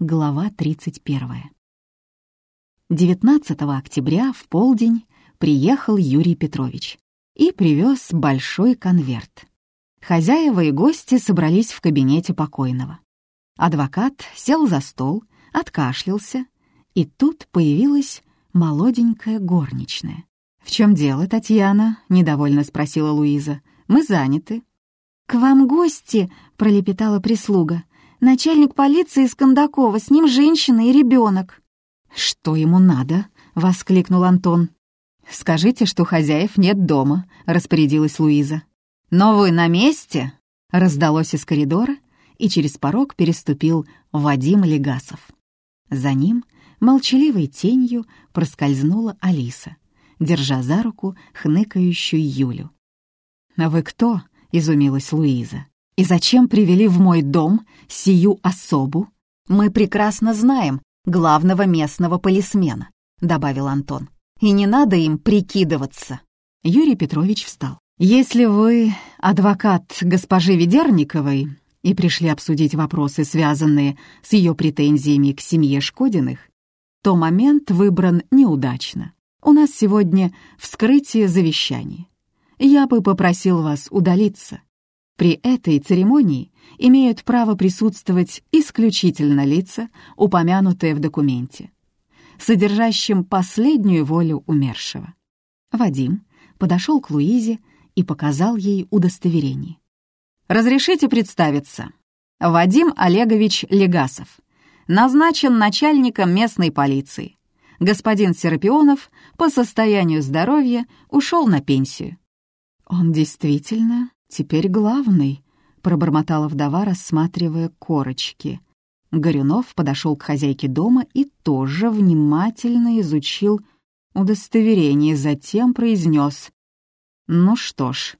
Глава 31. 19 октября в полдень приехал Юрий Петрович и привез большой конверт. Хозяева и гости собрались в кабинете покойного. Адвокат сел за стол, откашлялся, и тут появилась молоденькая горничная. «В чем дело, Татьяна?» — недовольно спросила Луиза. «Мы заняты». «К вам гости!» — пролепетала прислуга. Начальник полиции из Кондакова, с ним женщина и ребенок. «Что ему надо?» — воскликнул Антон. «Скажите, что хозяев нет дома», — распорядилась Луиза. «Но вы на месте?» — раздалось из коридора, и через порог переступил Вадим Легасов. За ним молчаливой тенью проскользнула Алиса, держа за руку хныкающую Юлю. «А вы кто?» — изумилась Луиза. И зачем привели в мой дом сию особу? Мы прекрасно знаем главного местного полисмена, добавил Антон. И не надо им прикидываться. Юрий Петрович встал. Если вы адвокат госпожи Ведерниковой и пришли обсудить вопросы, связанные с ее претензиями к семье Шкодиных, то момент выбран неудачно. У нас сегодня вскрытие завещаний. Я бы попросил вас удалиться. При этой церемонии имеют право присутствовать исключительно лица, упомянутые в документе, содержащем последнюю волю умершего. Вадим подошел к Луизе и показал ей удостоверение. «Разрешите представиться. Вадим Олегович Легасов. Назначен начальником местной полиции. Господин Серапионов по состоянию здоровья ушел на пенсию». «Он действительно «Теперь главный», — пробормотала вдова, рассматривая корочки. Горюнов подошел к хозяйке дома и тоже внимательно изучил удостоверение, затем произнес. «Ну что ж,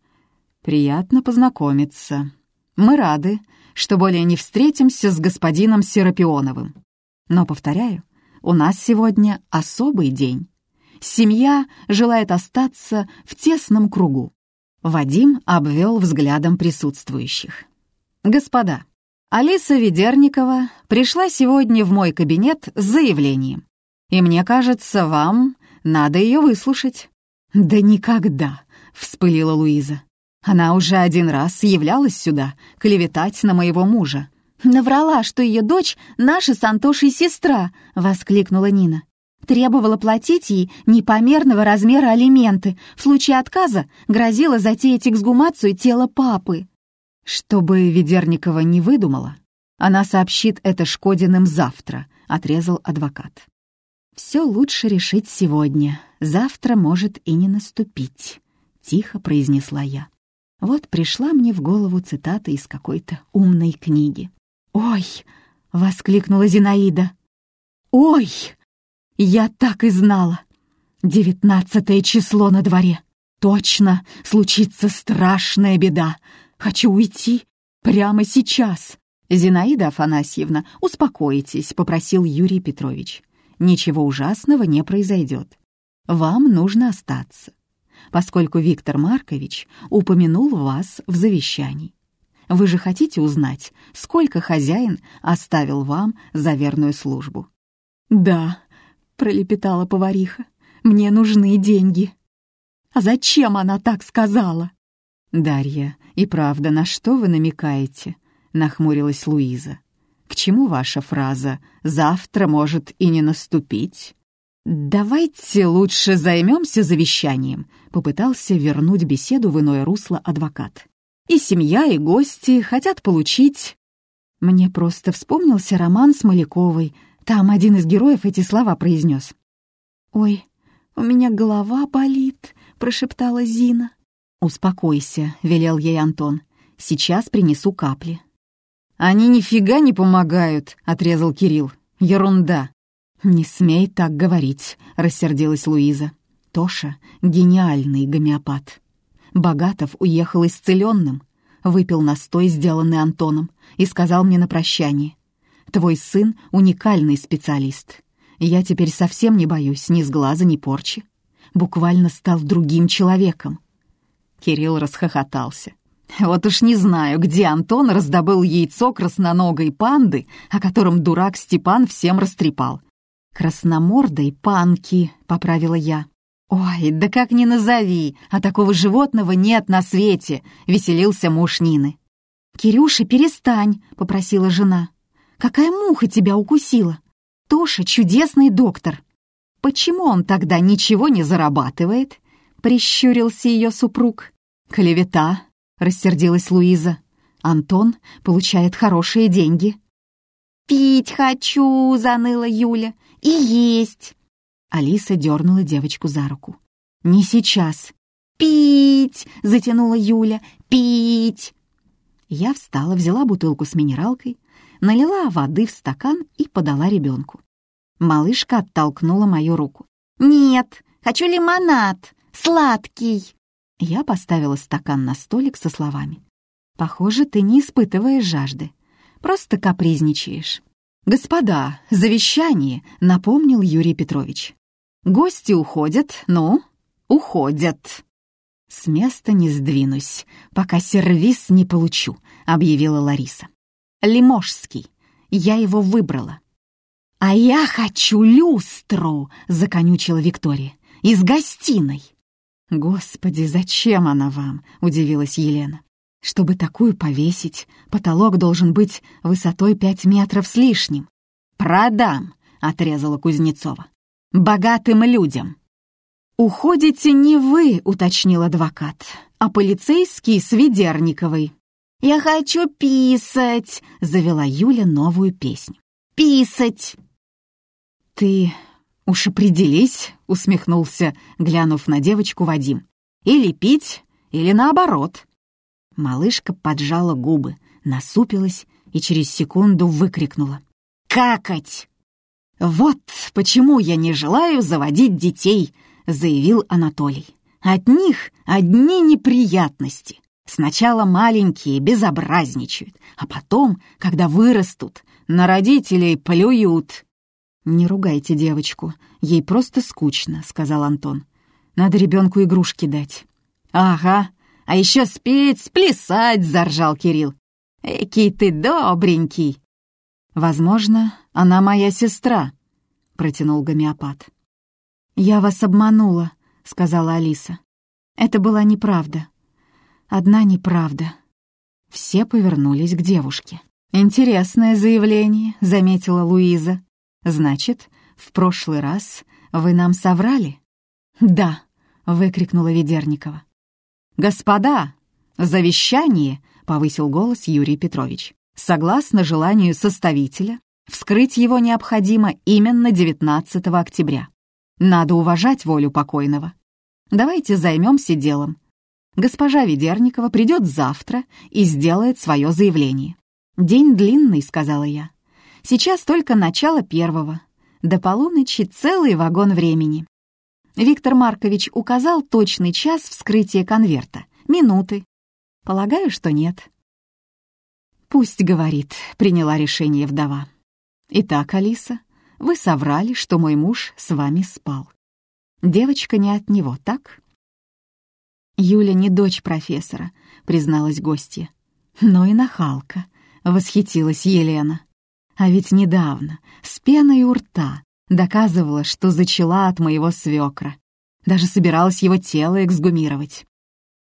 приятно познакомиться. Мы рады, что более не встретимся с господином Серапионовым. Но, повторяю, у нас сегодня особый день. Семья желает остаться в тесном кругу. Вадим обвел взглядом присутствующих. «Господа, Алиса Ведерникова пришла сегодня в мой кабинет с заявлением, и мне кажется, вам надо ее выслушать». «Да никогда!» — вспылила Луиза. «Она уже один раз являлась сюда клеветать на моего мужа». «Наврала, что ее дочь — наша с Антошей сестра!» — воскликнула Нина требовала платить ей непомерного размера алименты. В случае отказа грозила затеять эксгумацию тела папы. Чтобы Ведерникова не выдумала, она сообщит это Шкодиным завтра, отрезал адвокат. Все лучше решить сегодня, завтра может и не наступить, тихо произнесла я. Вот пришла мне в голову цитата из какой-то умной книги. «Ой!» — воскликнула Зинаида. «Ой!» Я так и знала. Девятнадцатое число на дворе. Точно случится страшная беда. Хочу уйти прямо сейчас. Зинаида Афанасьевна, успокойтесь, попросил Юрий Петрович. Ничего ужасного не произойдет. Вам нужно остаться, поскольку Виктор Маркович упомянул вас в завещании. Вы же хотите узнать, сколько хозяин оставил вам за верную службу? Да, пролепетала повариха. «Мне нужны деньги». «А зачем она так сказала?» «Дарья, и правда, на что вы намекаете?» — нахмурилась Луиза. «К чему ваша фраза «завтра может и не наступить»?» «Давайте лучше займемся завещанием», — попытался вернуть беседу в иное русло адвокат. «И семья, и гости хотят получить...» Мне просто вспомнился роман с Маляковой там один из героев эти слова произнес. «Ой, у меня голова болит», — прошептала Зина. «Успокойся», — велел ей Антон. «Сейчас принесу капли». «Они нифига не помогают», — отрезал Кирилл. «Ерунда». «Не смей так говорить», — рассердилась Луиза. «Тоша — гениальный гомеопат». Богатов уехал исцеленным, выпил настой, сделанный Антоном, и сказал мне на прощание. Твой сын — уникальный специалист. Я теперь совсем не боюсь ни сглаза, ни порчи. Буквально стал другим человеком». Кирилл расхохотался. Вот уж не знаю, где Антон раздобыл яйцо красноногой панды, о котором дурак Степан всем растрепал. «Красномордой панки», — поправила я. «Ой, да как ни назови, а такого животного нет на свете», — веселился муж Нины. «Кирюша, перестань», — попросила жена. «Какая муха тебя укусила? Тоша — чудесный доктор». «Почему он тогда ничего не зарабатывает?» — прищурился ее супруг. «Клевета», — рассердилась Луиза. «Антон получает хорошие деньги». «Пить хочу», — заныла Юля, — «и есть». Алиса дернула девочку за руку. «Не сейчас». «Пить!» — затянула Юля. «Пить!» Я встала, взяла бутылку с минералкой, налила воды в стакан и подала ребенку. Малышка оттолкнула мою руку. «Нет, хочу лимонад, сладкий!» Я поставила стакан на столик со словами. «Похоже, ты не испытываешь жажды, просто капризничаешь». «Господа, завещание», — напомнил Юрий Петрович. «Гости уходят, ну, уходят». «С места не сдвинусь, пока сервис не получу», — объявила Лариса. «Лиможский. Я его выбрала». «А я хочу люстру!» — законючила Виктория. «Из гостиной!» «Господи, зачем она вам?» — удивилась Елена. «Чтобы такую повесить, потолок должен быть высотой пять метров с лишним». «Продам!» — отрезала Кузнецова. «Богатым людям!» «Уходите не вы», — уточнил адвокат, «а полицейский с Ведерниковой». «Я хочу писать», — завела Юля новую песню. «Писать». «Ты уж определись», — усмехнулся, глянув на девочку Вадим. «Или пить, или наоборот». Малышка поджала губы, насупилась и через секунду выкрикнула. «Какать!» «Вот почему я не желаю заводить детей», — заявил Анатолий. «От них одни неприятности. Сначала маленькие безобразничают, а потом, когда вырастут, на родителей плюют. «Не ругайте девочку, ей просто скучно», — сказал Антон. «Надо ребенку игрушки дать». «Ага, а еще спеть, сплясать», — заржал Кирилл. «Экий ты добренький». «Возможно, она моя сестра», — протянул гомеопат. «Я вас обманула», — сказала Алиса. «Это была неправда. Одна неправда». Все повернулись к девушке. «Интересное заявление», — заметила Луиза. «Значит, в прошлый раз вы нам соврали?» «Да», — выкрикнула Ведерникова. «Господа, завещание!» — повысил голос Юрий Петрович. «Согласно желанию составителя, вскрыть его необходимо именно 19 октября. Надо уважать волю покойного. Давайте займемся делом. Госпожа Ведерникова придет завтра и сделает свое заявление. «День длинный», — сказала я. Сейчас только начало первого. До полуночи целый вагон времени. Виктор Маркович указал точный час вскрытия конверта. Минуты. Полагаю, что нет. «Пусть говорит», — приняла решение вдова. «Итак, Алиса, вы соврали, что мой муж с вами спал. Девочка не от него, так?» «Юля не дочь профессора», — призналась гостья. «Но и нахалка», — восхитилась Елена. А ведь недавно, с пеной у рта, доказывала, что зачала от моего свекра. Даже собиралась его тело эксгумировать.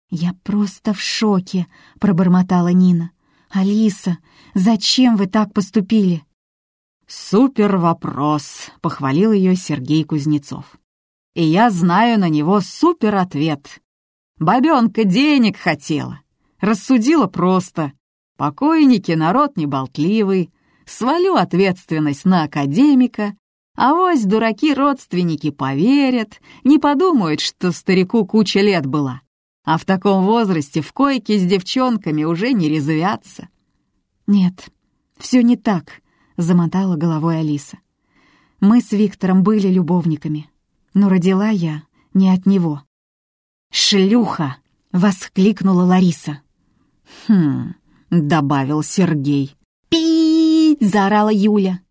«Я просто в шоке», — пробормотала Нина. «Алиса, зачем вы так поступили?» «Супер вопрос», — похвалил ее Сергей Кузнецов. «И я знаю на него супер ответ. Бабенка денег хотела. Рассудила просто. Покойники — народ неболтливый, свалю ответственность на академика, а вось дураки-родственники поверят, не подумают, что старику куча лет была, а в таком возрасте в койке с девчонками уже не резвятся. «Нет, все не так», — замотала головой Алиса. «Мы с Виктором были любовниками, но родила я не от него». «Шлюха!» — воскликнула Лариса. «Хм...» — добавил Сергей. «Пить!» — заорала Юля.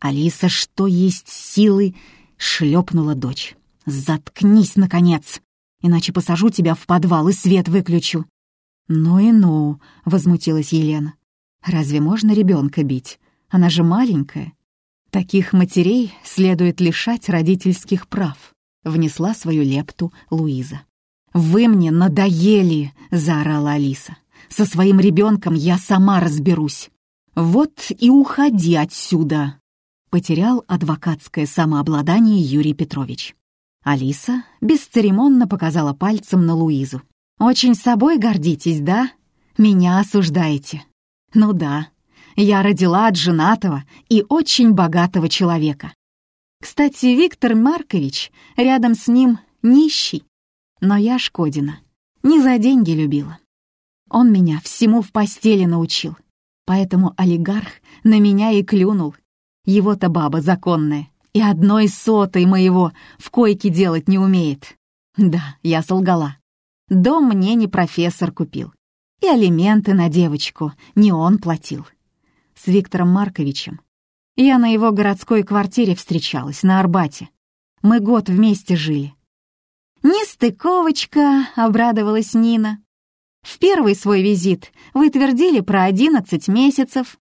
Алиса, что есть силы, шлепнула дочь. «Заткнись, наконец, иначе посажу тебя в подвал и свет выключу». «Ну и ну», — возмутилась Елена. «Разве можно ребенка бить? Она же маленькая». «Таких матерей следует лишать родительских прав», — внесла свою лепту Луиза. «Вы мне надоели!» — заорала Алиса. «Со своим ребенком я сама разберусь. Вот и уходи отсюда!» Потерял адвокатское самообладание Юрий Петрович. Алиса бесцеремонно показала пальцем на Луизу. «Очень собой гордитесь, да? Меня осуждаете. Ну да, я родила от женатого и очень богатого человека. Кстати, Виктор Маркович рядом с ним нищий. Но я Шкодина. Не за деньги любила. Он меня всему в постели научил. Поэтому олигарх на меня и клюнул. Его-то баба законная. И одной сотой моего в койке делать не умеет. Да, я солгала. Дом мне не профессор купил. И алименты на девочку не он платил. С Виктором Марковичем я на его городской квартире встречалась, на Арбате. Мы год вместе жили. «Нестыковочка», — обрадовалась Нина. «В первый свой визит вы твердили про одиннадцать месяцев».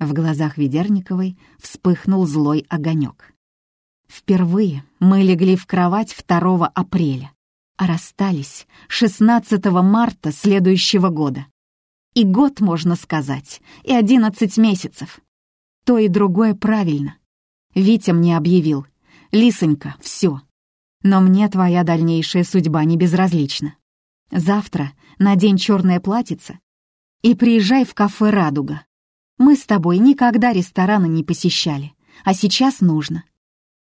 В глазах Ведерниковой вспыхнул злой огонек. Впервые мы легли в кровать 2 апреля, а расстались 16 марта следующего года. И год, можно сказать, и одиннадцать месяцев. То и другое правильно. Витя мне объявил. «Лисонька, все, но мне твоя дальнейшая судьба не безразлична. Завтра надень черное платьице и приезжай в кафе «Радуга». Мы с тобой никогда рестораны не посещали, а сейчас нужно.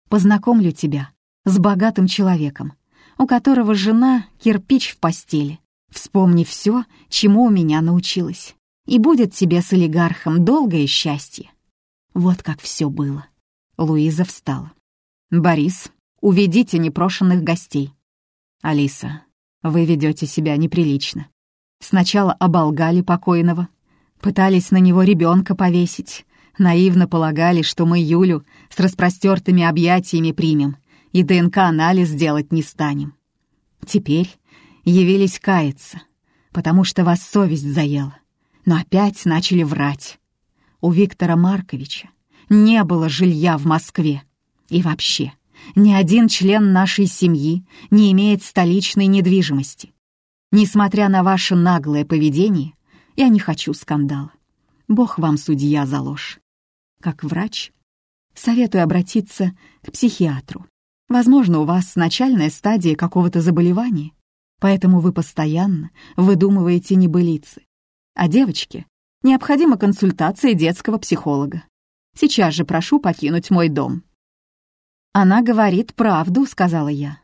Познакомлю тебя с богатым человеком, у которого жена — кирпич в постели. Вспомни все, чему у меня научилась, и будет тебе с олигархом долгое счастье. Вот как все было. Луиза встала. «Борис, Уведите непрошенных гостей. Алиса, вы ведете себя неприлично. Сначала оболгали покойного, пытались на него ребенка повесить, наивно полагали, что мы Юлю с распростертыми объятиями примем и ДНК-анализ делать не станем. Теперь явились каяться, потому что вас совесть заела, но опять начали врать. У Виктора Марковича не было жилья в Москве. И вообще, ни один член нашей семьи не имеет столичной недвижимости. Несмотря на ваше наглое поведение, я не хочу скандала. Бог вам судья за ложь. Как врач, советую обратиться к психиатру. Возможно, у вас начальная стадия какого-то заболевания, поэтому вы постоянно выдумываете небылицы. А девочке необходима консультация детского психолога. Сейчас же прошу покинуть мой дом. «Она говорит правду», — сказала я.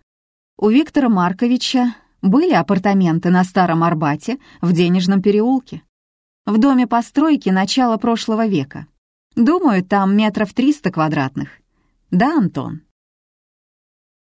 «У Виктора Марковича были апартаменты на Старом Арбате в Денежном переулке. В доме постройки начала прошлого века. Думаю, там метров триста квадратных. Да, Антон?»